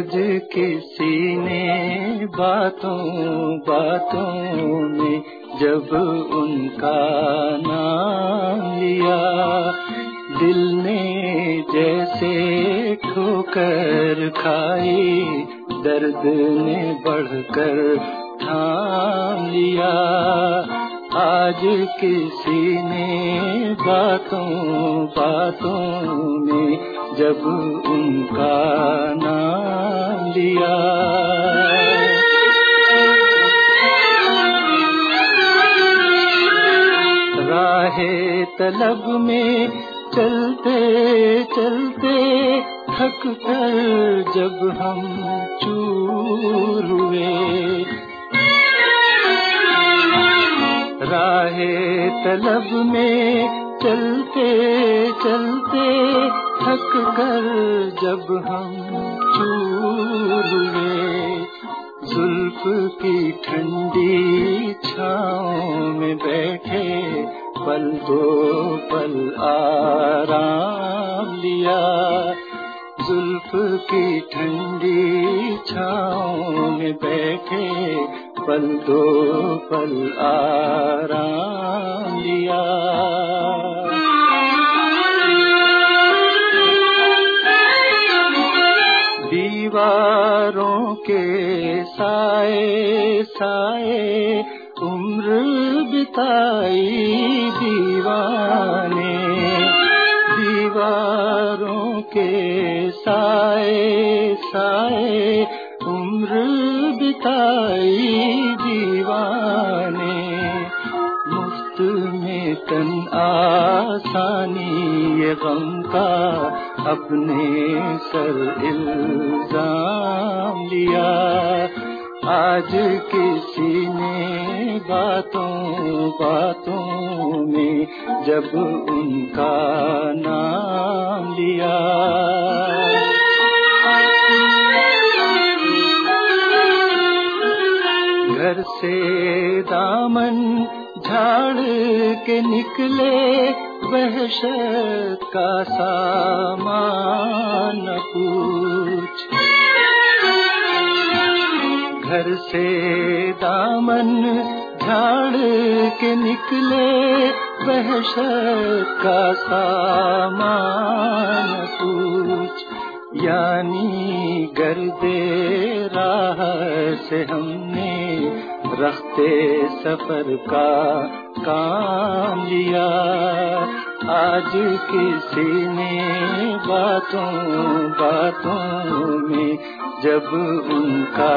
آج کسی نے باتوں باتوں میں جب ان کا نام لیا۔ دل نے جیسے ٹھوکر کھائی، درد نے بڑھ کر تھام لیا۔ آج کسی نے باتوں باتوں میں جب ان کا نام طلب میں چلتے چلتے تھک کر جب ہم چور ہوئے۔ راہ طلب میں چلتے چلتے تھک کر جب ہم چور ہوئے۔ زلف کی ٹھنڈی چھاؤں میں بیٹھے پل دو پل آرام لیا۔ زلف کی ٹھنڈی چھاؤں میں بیٹھے پل دو پل آرام لیا۔ دیواروں کے سائے سائے عمر بتائی دیوانے، دیواروں کے سائے سائے عمر بتائی دیوانے۔ مفت میں تن آسانی، یہ غم کا اپنے سر الزام لیا۔ آج کسی نے باتوں باتوں میں جب ان کا نام لیا۔ گھر سے دامن جھاڑ کے نکلے، وحشت کا سامان پوچھ سے دامن جھاڑ کے نکلے وحشت کا سامان پوچھ یعنی گردے راہ سے ہم نے رختے سفر کا کام لیا۔ آج کسی نے باتوں باتوں میں جب ان کا